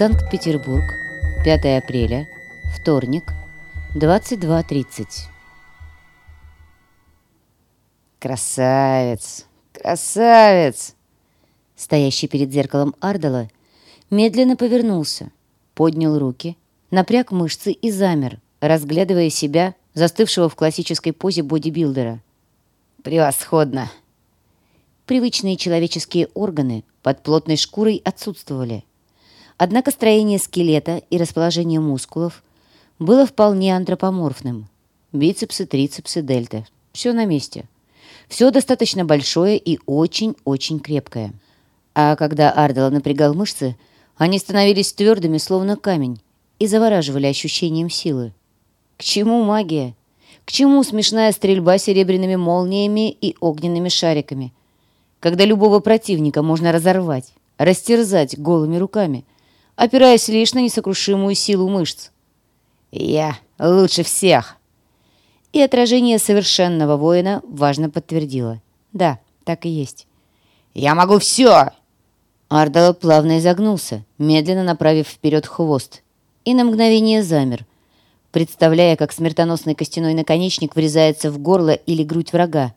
Санкт-Петербург, 5 апреля, вторник, 22.30. «Красавец! Красавец!» Стоящий перед зеркалом Ардала медленно повернулся, поднял руки, напряг мышцы и замер, разглядывая себя, застывшего в классической позе бодибилдера. «Превосходно!» Привычные человеческие органы под плотной шкурой отсутствовали. Однако строение скелета и расположение мускулов было вполне антропоморфным. Бицепсы, трицепсы, дельта. Все на месте. Все достаточно большое и очень-очень крепкое. А когда Ардела напрягал мышцы, они становились твердыми, словно камень, и завораживали ощущением силы. К чему магия? К чему смешная стрельба серебряными молниями и огненными шариками? Когда любого противника можно разорвать, растерзать голыми руками, опираясь лишь на несокрушимую силу мышц. «Я лучше всех!» И отражение совершенного воина важно подтвердило. Да, так и есть. «Я могу все!» Ардала плавно изогнулся, медленно направив вперед хвост, и на мгновение замер, представляя, как смертоносный костяной наконечник врезается в горло или грудь врага.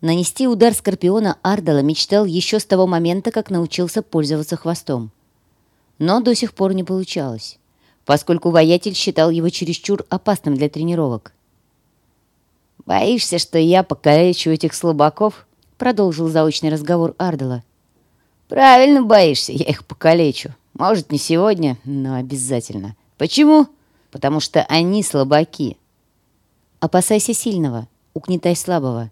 Нанести удар Скорпиона Ардала мечтал еще с того момента, как научился пользоваться хвостом. Но до сих пор не получалось, поскольку воятель считал его чересчур опасным для тренировок. «Боишься, что я покалечу этих слабаков?» продолжил заочный разговор Ардала. «Правильно боишься, я их покалечу. Может, не сегодня, но обязательно. Почему? Потому что они слабаки». «Опасайся сильного, угнетай слабого.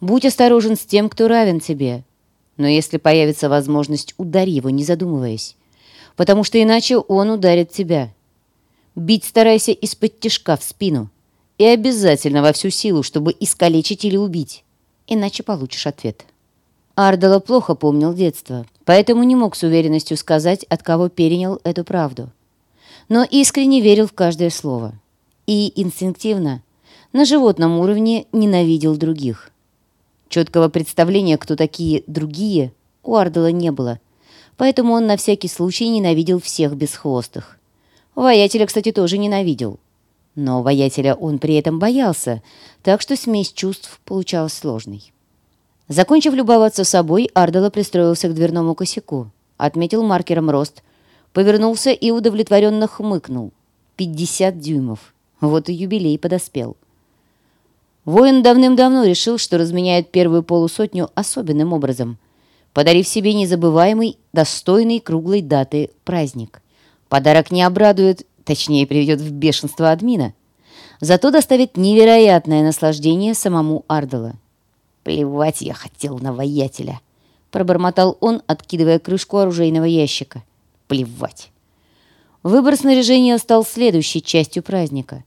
Будь осторожен с тем, кто равен тебе. Но если появится возможность, ударь его, не задумываясь. Потому что иначе он ударит тебя. Бить старайся из-под тишка в спину» и обязательно во всю силу, чтобы искалечить или убить. Иначе получишь ответ. Ардала плохо помнил детство, поэтому не мог с уверенностью сказать, от кого перенял эту правду. Но искренне верил в каждое слово. И инстинктивно, на животном уровне, ненавидел других. Четкого представления, кто такие «другие», у Ардала не было, поэтому он на всякий случай ненавидел всех бесхвостых. Воятеля, кстати, тоже ненавидел – но воятеля он при этом боялся, так что смесь чувств получалась сложной. Закончив любоваться собой, Ардала пристроился к дверному косяку, отметил маркером рост, повернулся и удовлетворенно хмыкнул. 50 дюймов. Вот и юбилей подоспел. Воин давным-давно решил, что разменяет первую полусотню особенным образом, подарив себе незабываемый, достойный круглой даты праздник. Подарок не обрадует точнее приведет в бешенство админа, зато доставит невероятное наслаждение самому Ардала. «Плевать я хотел на воятеля», — пробормотал он, откидывая крышку оружейного ящика. «Плевать». Выбор снаряжения стал следующей частью праздника.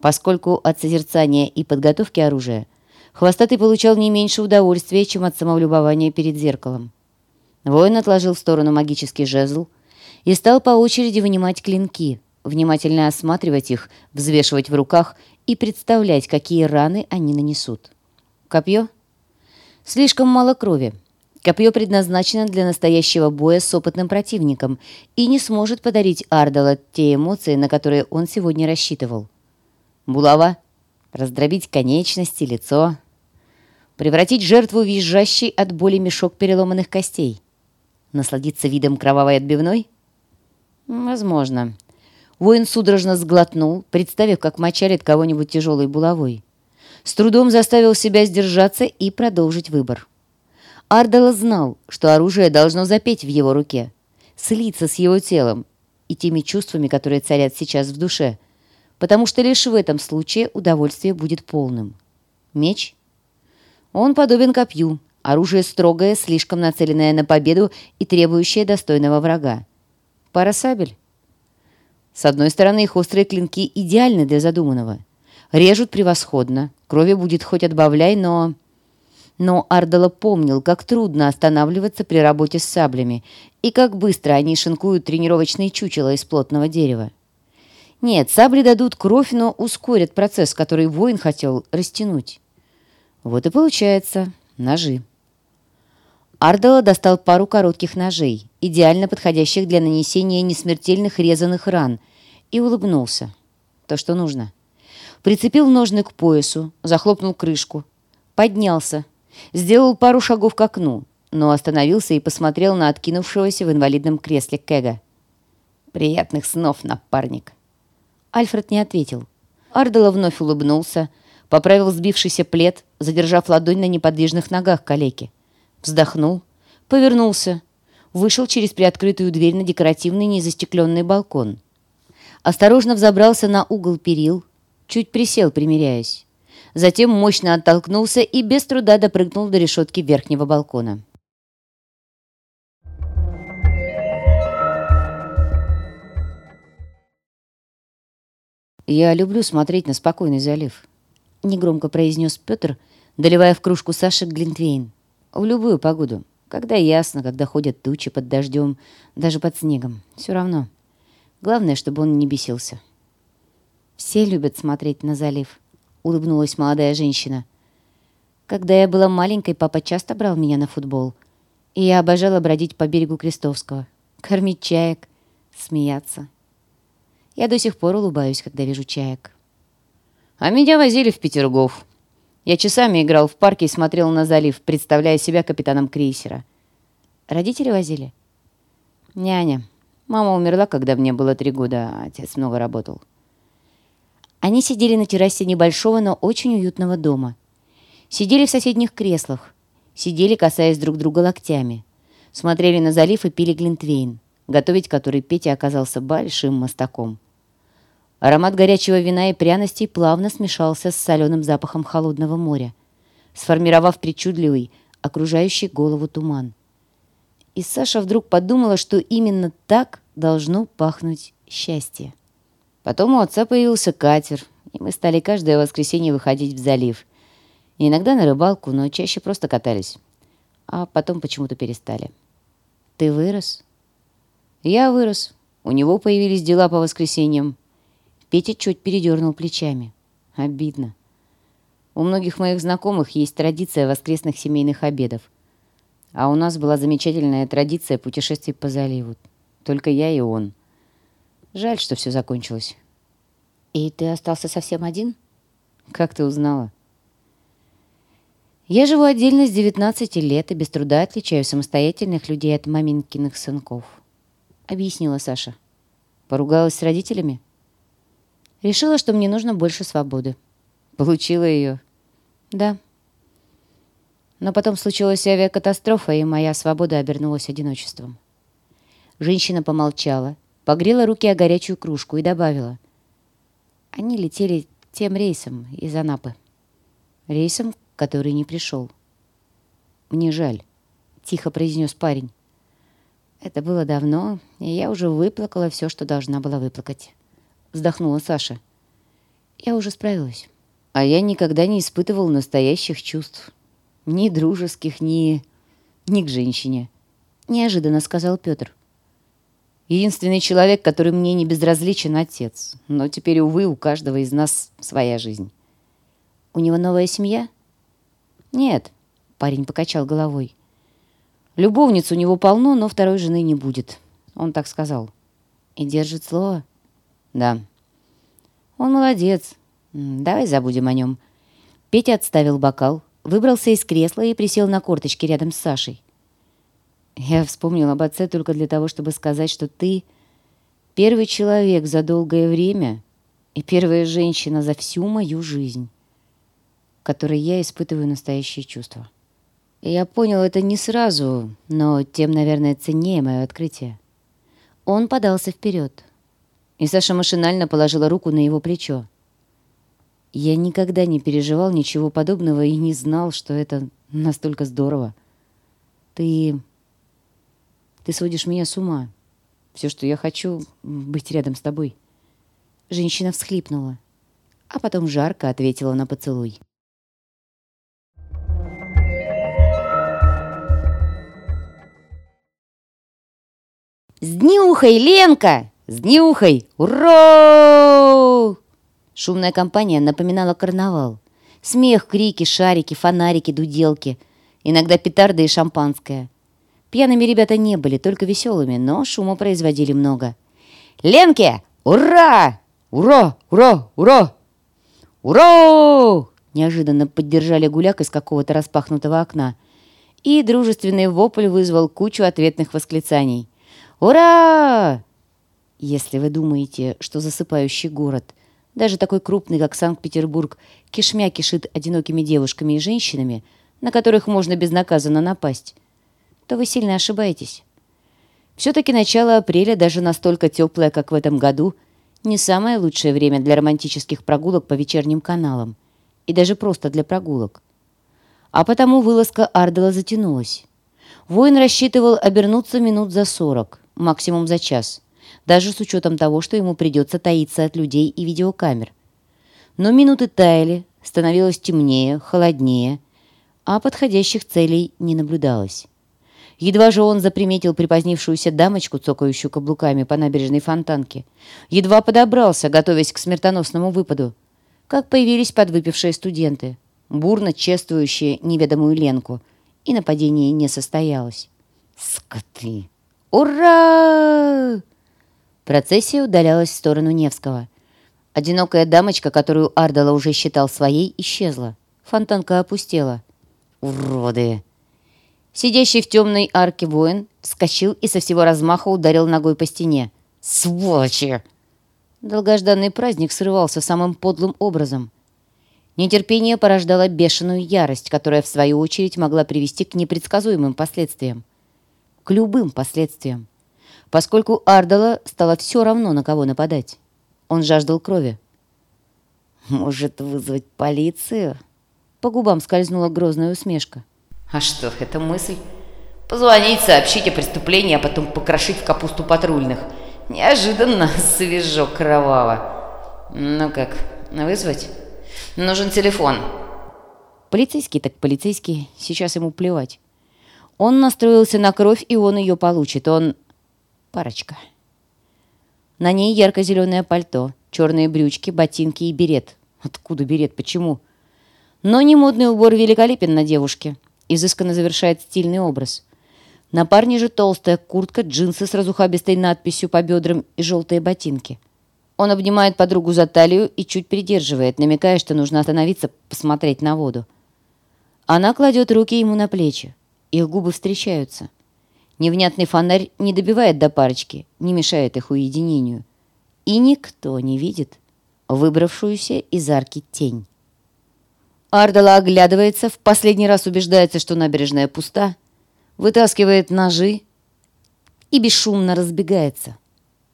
Поскольку от созерцания и подготовки оружия Хвостатый получал не меньше удовольствия, чем от самовлюбования перед зеркалом. Воин отложил в сторону магический жезл и стал по очереди вынимать клинки — внимательно осматривать их, взвешивать в руках и представлять, какие раны они нанесут. Копье? Слишком мало крови. Копье предназначено для настоящего боя с опытным противником и не сможет подарить Ардала те эмоции, на которые он сегодня рассчитывал. Булава? Раздробить конечности, лицо. Превратить жертву визжащей от боли мешок переломанных костей. Насладиться видом кровавой отбивной? Возможно. Воин судорожно сглотнул, представив, как мочалит кого-нибудь тяжелой булавой. С трудом заставил себя сдержаться и продолжить выбор. Ардала знал, что оружие должно запеть в его руке, слиться с его телом и теми чувствами, которые царят сейчас в душе, потому что лишь в этом случае удовольствие будет полным. Меч? Он подобен копью, оружие строгое, слишком нацеленное на победу и требующее достойного врага. Пара сабель? С одной стороны, их острые клинки идеальны для задуманного. Режут превосходно, крови будет хоть отбавляй, но... Но Ардала помнил, как трудно останавливаться при работе с саблями и как быстро они шинкуют тренировочные чучела из плотного дерева. Нет, сабли дадут кровь, но ускорят процесс, который воин хотел растянуть. Вот и получается ножи. Ардала достал пару коротких ножей, идеально подходящих для нанесения несмертельных резаных ран, и улыбнулся. То, что нужно. Прицепил ножны к поясу, захлопнул крышку, поднялся, сделал пару шагов к окну, но остановился и посмотрел на откинувшегося в инвалидном кресле Кэга. «Приятных снов, напарник!» Альфред не ответил. Ардела вновь улыбнулся, поправил сбившийся плед, задержав ладонь на неподвижных ногах калеки вздохнул, повернулся, вышел через приоткрытую дверь на декоративный незастекленный балкон. Осторожно взобрался на угол перил, чуть присел, примиряясь. Затем мощно оттолкнулся и без труда допрыгнул до решетки верхнего балкона. «Я люблю смотреть на спокойный залив», — негромко произнес Петр, доливая в кружку Саши Глинтвейн. В любую погоду. Когда ясно, когда ходят тучи под дождем, даже под снегом. Все равно. Главное, чтобы он не бесился. «Все любят смотреть на залив», — улыбнулась молодая женщина. «Когда я была маленькой, папа часто брал меня на футбол. И я обожала бродить по берегу Крестовского, кормить чаек, смеяться. Я до сих пор улыбаюсь, когда вижу чаек». «А меня возили в Петергоф», я часами играл в парке и смотрел на залив, представляя себя капитаном крейсера. Родители возили? Няня. Мама умерла, когда мне было три года, а отец много работал. Они сидели на террасе небольшого, но очень уютного дома. Сидели в соседних креслах. Сидели, касаясь друг друга локтями. Смотрели на залив и пили глинтвейн, готовить который Петя оказался большим мостаком. Аромат горячего вина и пряностей плавно смешался с соленым запахом холодного моря, сформировав причудливый, окружающий голову туман. И Саша вдруг подумала, что именно так должно пахнуть счастье. Потом у отца появился катер, и мы стали каждое воскресенье выходить в залив. И иногда на рыбалку, но чаще просто катались. А потом почему-то перестали. «Ты вырос?» «Я вырос. У него появились дела по воскресеньям. Петя чуть передернул плечами. Обидно. У многих моих знакомых есть традиция воскресных семейных обедов. А у нас была замечательная традиция путешествий по заливу. Только я и он. Жаль, что все закончилось. И ты остался совсем один? Как ты узнала? Я живу отдельно с 19 лет и без труда отличаю самостоятельных людей от маменькиных сынков. Объяснила Саша. Поругалась с родителями? Решила, что мне нужно больше свободы. Получила ее. Да. Но потом случилась авиакатастрофа, и моя свобода обернулась одиночеством. Женщина помолчала, погрела руки о горячую кружку и добавила. Они летели тем рейсом из Анапы. Рейсом, который не пришел. «Мне жаль», — тихо произнес парень. Это было давно, и я уже выплакала все, что должна была выплакать вздохнула Саша. Я уже справилась. А я никогда не испытывал настоящих чувств. Ни дружеских, ни... ни к женщине. Неожиданно сказал Петр. Единственный человек, который мне не безразличен, отец. Но теперь, увы, у каждого из нас своя жизнь. У него новая семья? Нет, парень покачал головой. Любовниц у него полно, но второй жены не будет. Он так сказал. И держит слово? Да. Он молодец. Давай забудем о нем. Петя отставил бокал, выбрался из кресла и присел на корточки рядом с Сашей. Я вспомнил об отце только для того, чтобы сказать, что ты первый человек за долгое время и первая женщина за всю мою жизнь, которой я испытываю настоящие чувства. Я понял это не сразу, но тем, наверное, ценнее мое открытие. Он подался вперед и Саша машинально положила руку на его плечо. Я никогда не переживал ничего подобного и не знал, что это настолько здорово. Ты... Ты сводишь меня с ума. Все, что я хочу, быть рядом с тобой. Женщина всхлипнула, а потом жарко ответила на поцелуй. «С днюхой, Ленка!» «С днюхой! Ура!» Шумная компания напоминала карнавал. Смех, крики, шарики, фонарики, дуделки. иногда петарды и шампанское. Пьяными ребята не были, только веселыми, но шума производили много. «Ленке! Ура! Ура! Ура! Ура! Ура!» Неожиданно поддержали гуляк из какого-то распахнутого окна. И дружественный вопль вызвал кучу ответных восклицаний. «Ура!» Если вы думаете, что засыпающий город, даже такой крупный, как Санкт-Петербург, кишмя кишит одинокими девушками и женщинами, на которых можно безнаказанно напасть, то вы сильно ошибаетесь. Все-таки начало апреля, даже настолько теплое, как в этом году, не самое лучшее время для романтических прогулок по вечерним каналам. И даже просто для прогулок. А потому вылазка Ардела затянулась. Воин рассчитывал обернуться минут за сорок, максимум за час, даже с учетом того, что ему придется таиться от людей и видеокамер. Но минуты таяли, становилось темнее, холоднее, а подходящих целей не наблюдалось. Едва же он заприметил припозднившуюся дамочку, цокающую каблуками по набережной фонтанке, едва подобрался, готовясь к смертоносному выпаду, как появились подвыпившие студенты, бурно чествующие неведомую Ленку, и нападение не состоялось. «Скоты! Ура!» Процессия удалялась в сторону Невского. Одинокая дамочка, которую Ардала уже считал своей, исчезла. Фонтанка опустела. «Уроды!» Сидящий в темной арке воин вскочил и со всего размаха ударил ногой по стене. «Сволочи!» Долгожданный праздник срывался самым подлым образом. Нетерпение порождало бешеную ярость, которая, в свою очередь, могла привести к непредсказуемым последствиям. К любым последствиям. Поскольку Ардала стало все равно, на кого нападать. Он жаждал крови. «Может, вызвать полицию?» По губам скользнула грозная усмешка. А что, это мысль? Позвонить, сообщить о преступлении, а потом покрошить в капусту патрульных. Неожиданно свежо кроваво. Ну как, вызвать? Нужен телефон. Полицейский так полицейский, сейчас ему плевать. Он настроился на кровь, и он ее получит. Он... Парочка. На ней ярко-зеленое пальто, черные брючки, ботинки и берет. Откуда берет? Почему? Но не модный убор великолепен на девушке изысканно завершает стильный образ. На парне же толстая куртка, джинсы с разухабистой надписью по бедрам и желтые ботинки. Он обнимает подругу за талию и чуть придерживает, намекая, что нужно остановиться, посмотреть на воду. Она кладет руки ему на плечи. Их губы встречаются. Невнятный фонарь не добивает до парочки, не мешает их уединению. И никто не видит выбравшуюся из арки тень. Ардала оглядывается, в последний раз убеждается, что набережная пуста, вытаскивает ножи и бесшумно разбегается,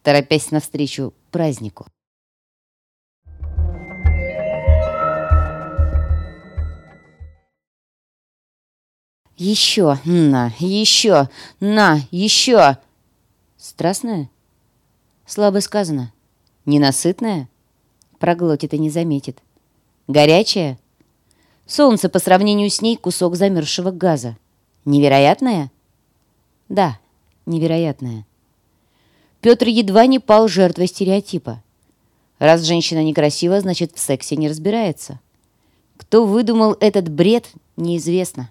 торопясь навстречу празднику. Еще, на, еще, на, еще. Страстная? Слабо сказано. Ненасытная? Проглотит и не заметит. Горячая? Солнце по сравнению с ней кусок замерзшего газа. Невероятное? Да, невероятное. Петр едва не пал жертвой стереотипа. Раз женщина некрасива, значит, в сексе не разбирается. Кто выдумал этот бред, неизвестно.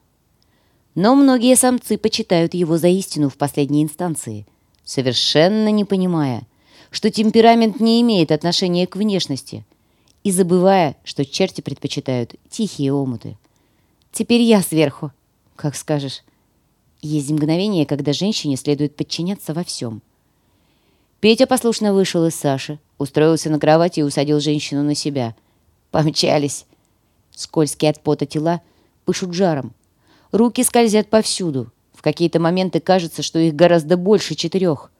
Но многие самцы почитают его за истину в последней инстанции, совершенно не понимая, что темперамент не имеет отношения к внешности – и забывая, что черти предпочитают тихие омуты. Теперь я сверху, как скажешь. Есть мгновение, когда женщине следует подчиняться во всем. Петя послушно вышел из Саши, устроился на кровати и усадил женщину на себя. Помчались. Скользкие от пота тела пышут жаром. Руки скользят повсюду. В какие-то моменты кажется, что их гораздо больше четырех.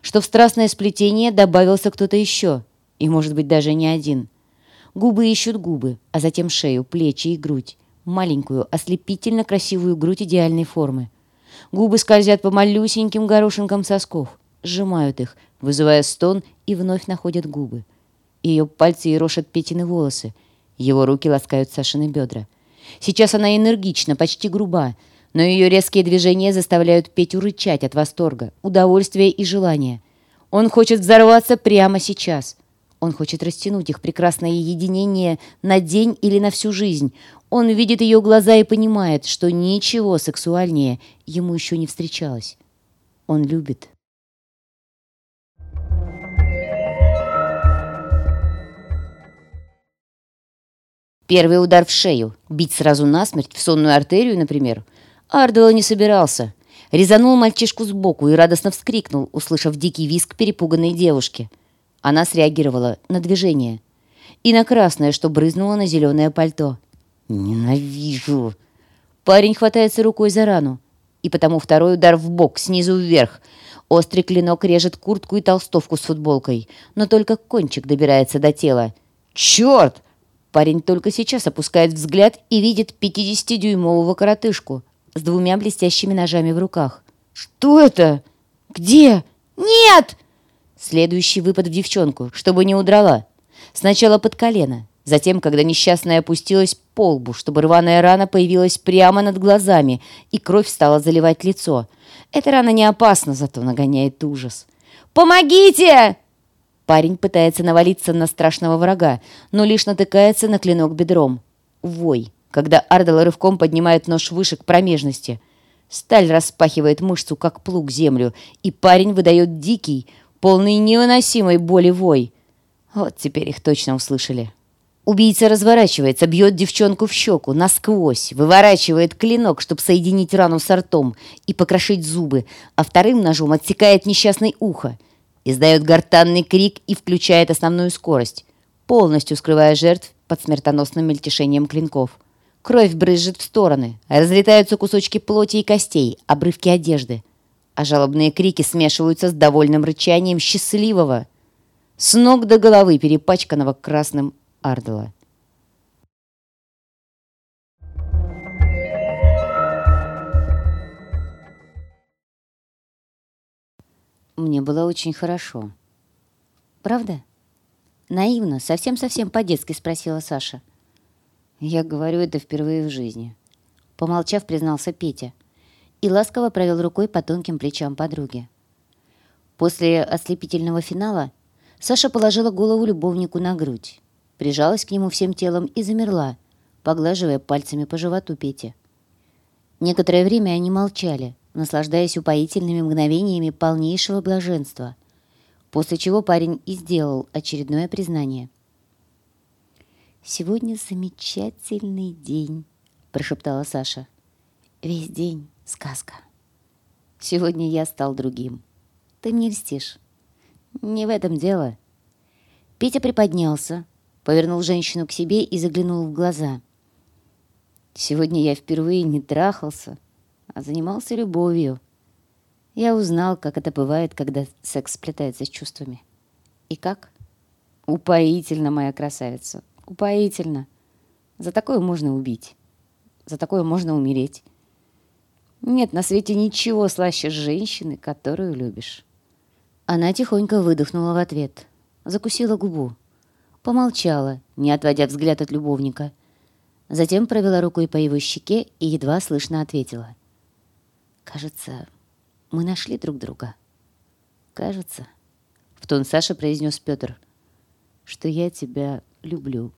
Что в страстное сплетение добавился кто-то еще. И, может быть, даже не один. Губы ищут губы, а затем шею, плечи и грудь. Маленькую, ослепительно красивую грудь идеальной формы. Губы скользят по малюсеньким горошинкам сосков, сжимают их, вызывая стон, и вновь находят губы. Ее пальцы ерошат Петины волосы. Его руки ласкают Сашины бедра. Сейчас она энергична, почти груба, но ее резкие движения заставляют Петю рычать от восторга, удовольствия и желания. Он хочет взорваться прямо сейчас. Он хочет растянуть их прекрасное единение на день или на всю жизнь. Он видит ее глаза и понимает, что ничего сексуальнее ему еще не встречалось. Он любит. Первый удар в шею, бить сразу насмерть, в сонную артерию, например. Ардуэлл не собирался. Резанул мальчишку сбоку и радостно вскрикнул, услышав дикий визг перепуганной девушки. Она среагировала на движение. И на красное, что брызнуло на зеленое пальто. «Ненавижу!» Парень хватается рукой за рану. И потому второй удар в бок, снизу вверх. Острый клинок режет куртку и толстовку с футболкой. Но только кончик добирается до тела. «Черт!» Парень только сейчас опускает взгляд и видит 50-дюймового коротышку с двумя блестящими ножами в руках. «Что это? Где? Нет!» Следующий выпад в девчонку, чтобы не удрала. Сначала под колено, затем, когда несчастная опустилась по лбу, чтобы рваная рана появилась прямо над глазами, и кровь стала заливать лицо. Эта рана не опасна, зато нагоняет ужас. «Помогите!» Парень пытается навалиться на страшного врага, но лишь натыкается на клинок бедром. Вой, когда Ардал рывком поднимает нож выше к промежности. Сталь распахивает мышцу, как плуг, землю, и парень выдает дикий, полный невыносимой боли вой. Вот теперь их точно услышали. Убийца разворачивается, бьет девчонку в щеку, насквозь, выворачивает клинок, чтобы соединить рану с ртом и покрошить зубы, а вторым ножом отсекает несчастное ухо издает гортанный крик и включает основную скорость, полностью скрывая жертв под смертоносным мельтешением клинков. Кровь брызжет в стороны, разлетаются кусочки плоти и костей, обрывки одежды, а жалобные крики смешиваются с довольным рычанием счастливого, с ног до головы перепачканного красным Ардела. Мне было очень хорошо. Правда? Наивно, совсем-совсем по-детски спросила Саша. Я говорю это впервые в жизни. Помолчав, признался Петя и ласково провел рукой по тонким плечам подруги. После ослепительного финала Саша положила голову любовнику на грудь, прижалась к нему всем телом и замерла, поглаживая пальцами по животу Пети. Некоторое время они молчали, наслаждаясь упоительными мгновениями полнейшего блаженства, после чего парень и сделал очередное признание. «Сегодня замечательный день», — прошептала Саша. «Весь день сказка. Сегодня я стал другим. Ты мне льстишь. Не в этом дело». Петя приподнялся, повернул женщину к себе и заглянул в глаза. «Сегодня я впервые не трахался, а занимался любовью. Я узнал, как это бывает, когда секс сплетается с чувствами. И как? Упоительно, моя красавица. Упоительно. За такое можно убить. За такое можно умереть. Нет на свете ничего слаще женщины, которую любишь. Она тихонько выдохнула в ответ. Закусила губу. Помолчала, не отводя взгляд от любовника. Затем провела рукой по его щеке и едва слышно ответила — Кажется, мы нашли друг друга. Кажется, в тон Саша произнес Петр, что я тебя люблю.